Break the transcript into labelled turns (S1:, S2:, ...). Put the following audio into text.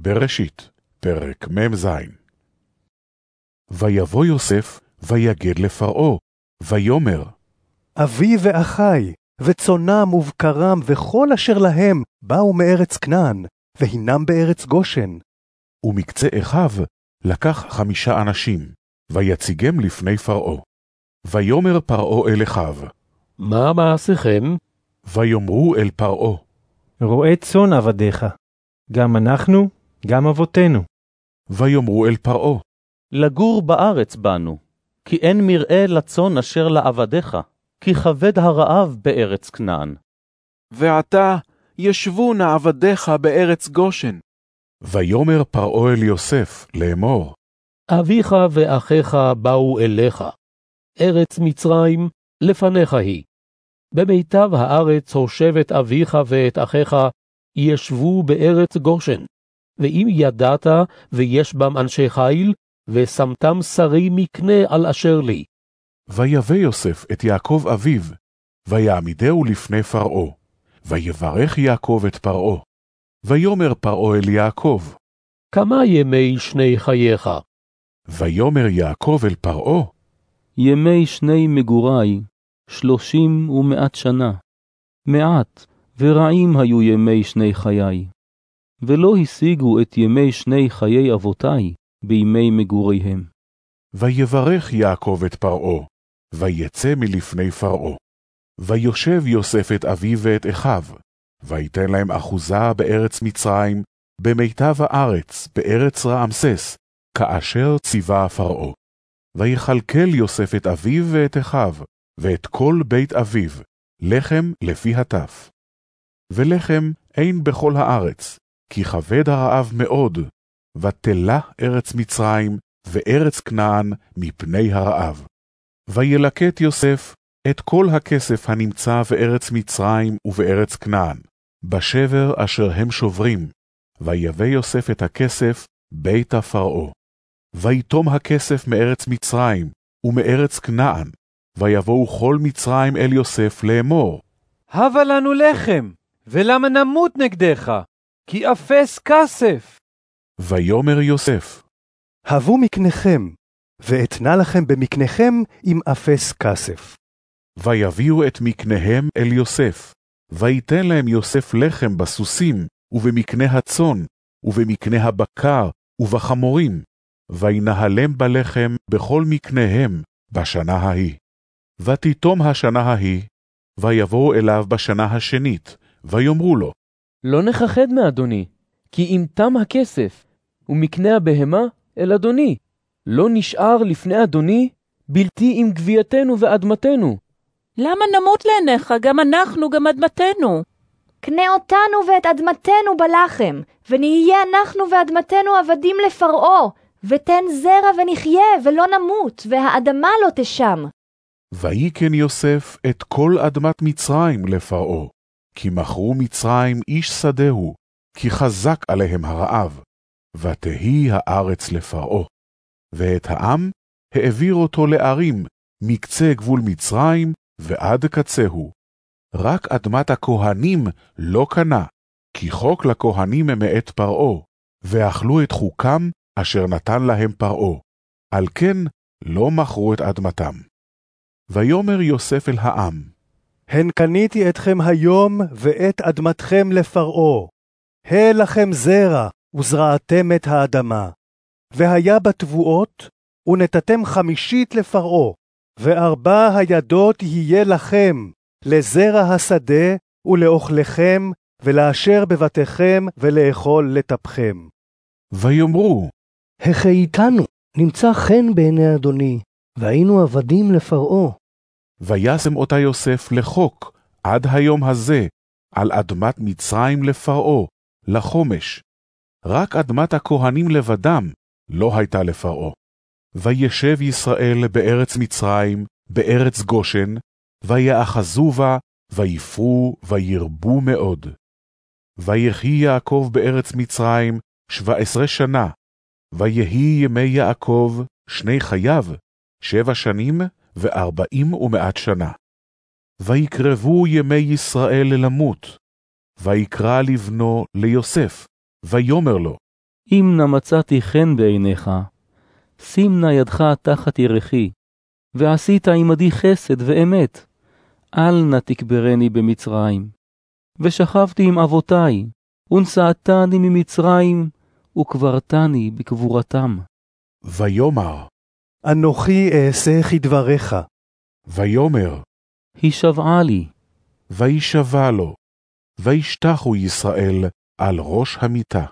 S1: בראשית, פרק מ"ז. ויבוא יוסף, ויגד לפרעה, ויאמר,
S2: אבי ואחי, וצונם ובקרם וכל אשר להם באו מארץ כנען, והינם בארץ גושן.
S1: ומקצה אחיו לקח חמישה אנשים, ויציגם לפני פרעה. ויאמר פרעה אל אחיו,
S3: מה מעשיכם?
S1: ויאמרו אל פרעה,
S4: רועה צאן עבדיך, גם אנחנו, גם אבותינו.
S1: ויאמרו אל פרעה,
S5: לגור בארץ באנו, כי אין מרעה לצאן אשר לעבדיך, כי כבד הרעב בארץ כנען.
S6: ועתה ישבו נא עבדיך בארץ גושן.
S1: ויאמר פרעה אל יוסף לאמור,
S3: אביך ואחיך באו אליך. ארץ מצרים לפניך היא. במיטב הארץ הושב את אביך ואת אחיך, ישבו בארץ גושן. ואם ידעת ויש בם אנשי חיל, ושמתם שרי מקנה על אשר לי.
S1: ויבא יוסף את יעקב אביו, ויעמידהו לפני פרעה, ויברך יעקב את פרעה. ויאמר פרעה אל יעקב,
S3: כמה ימי שני חייך?
S1: ויאמר יעקב אל פרעה,
S7: ימי שני מגורי, שלושים ומעט שנה. מעט ורעים היו ימי שני חיי. ולא השיגו את ימי שני חיי אבותי בימי מגוריהם.
S1: ויברך יעקב את פרעה, ויצא מלפני פרעה. ויושב יוסף את אביו ואת אחיו, ויתן להם אחוזה בארץ מצרים, במיטב הארץ, בארץ רעמסס, כאשר ציווה פרעה. ויכלכל יוסף את אביו ואת אחיו, ואת כל בית אביו, לחם לפי הטף. ולחם אין בכל הארץ, כי כבד הרעב מאוד, ותלה ארץ מצרים, וארץ כנען מפני הרעב. וילקט יוסף את כל הכסף הנמצא בארץ מצרים ובארץ כנען, בשבר אשר הם שוברים, ויבא יוסף את הכסף ביתה פרעה. ויתום הכסף מארץ מצרים ומארץ כנען, ויבואו כל מצרים אל יוסף לאמור,
S6: הבה לנו לחם, ולמה נמות נגדך? כי אפס כסף.
S1: ויאמר יוסף,
S2: הבו מקניכם, ואתנה לכם במקניכם עם אפס כסף.
S1: ויביאו את מקניהם אל יוסף, ויתן להם יוסף לחם בסוסים, ובמקנה הצאן, ובמקנה הבקר, ובחמורים, וינהלם בלחם בכל מקניהם בשנה ההיא. ותיתום השנה ההיא, ויבואו אליו בשנה השנית, ויאמרו לו,
S5: לא נכחד מאדוני, כי אם תם הכסף, ומקנה הבהמה אל אדוני. לא נשאר לפני אדוני בלתי עם גבייתנו ואדמתנו.
S8: למה נמות לעיניך, גם אנחנו, גם אדמתנו?
S9: קנה אותנו ואת אדמתנו בלחם, ונהיה אנחנו ואדמתנו עבדים לפרעה, ותן זרע ונחיה, ולא נמות, והאדמה לא תשם.
S1: ויקן יוסף את כל אדמת מצרים לפרעה, כי מכרו מצרים איש שדהו, כי חזק עליהם הרעב, ותהי הארץ לפרעה. ואת העם העביר אותו לערים, מקצה גבול מצרים ועד קצהו. רק אדמת הכהנים לא קנה, כי חוק לכהנים מאת פרעה, ואכלו את חוקם אשר נתן להם פרעה. על כן לא מכרו את אדמתם. ויאמר יוסף אל העם,
S2: הן קניתי אתכם היום ואת אדמתכם לפרעה. הא לכם זרע, וזרעתם את האדמה. והיה בתבואות, ונתתם חמישית לפרעה, וארבע הידות יהיה לכם, לזרע השדה, ולאוכלכם, ולאשר בבתיכם, ולאכול לטפכם.
S1: ויאמרו,
S10: החייתנו, נמצא חן בעיני אדוני, והיינו עבדים לפרעה.
S1: וישם אותה יוסף לחוק עד היום הזה, על אדמת מצרים לפרעה, לחומש. רק אדמת הכהנים לבדם לא הייתה לפרעה. וישב ישראל בארץ מצרים, בארץ גושן, ויאחזו בה, ויפרו, וירבו מאוד. ויחי יעקב בארץ מצרים שבע עשרה שנה, ויהי ימי יעקב שני חייו, שבע שנים וארבעים ומעט שנה. ויקרבו ימי ישראל למות, ויקרא לבנו ליוסף, ויאמר לו,
S7: אם נא מצאתי חן בעיניך, שים נא ידך תחת ירכי, ועשית עמדי חסד ואמת, אל נא תקברני במצרים. ושכבתי עם אבותי, ונשאתני ממצרים, וקברתני בקבורתם.
S1: ויאמר,
S2: אנוכי אעשה כדבריך.
S1: ויאמר,
S7: הישבעה לי,
S1: וישבע לו, וישתחו ישראל על ראש המיטה.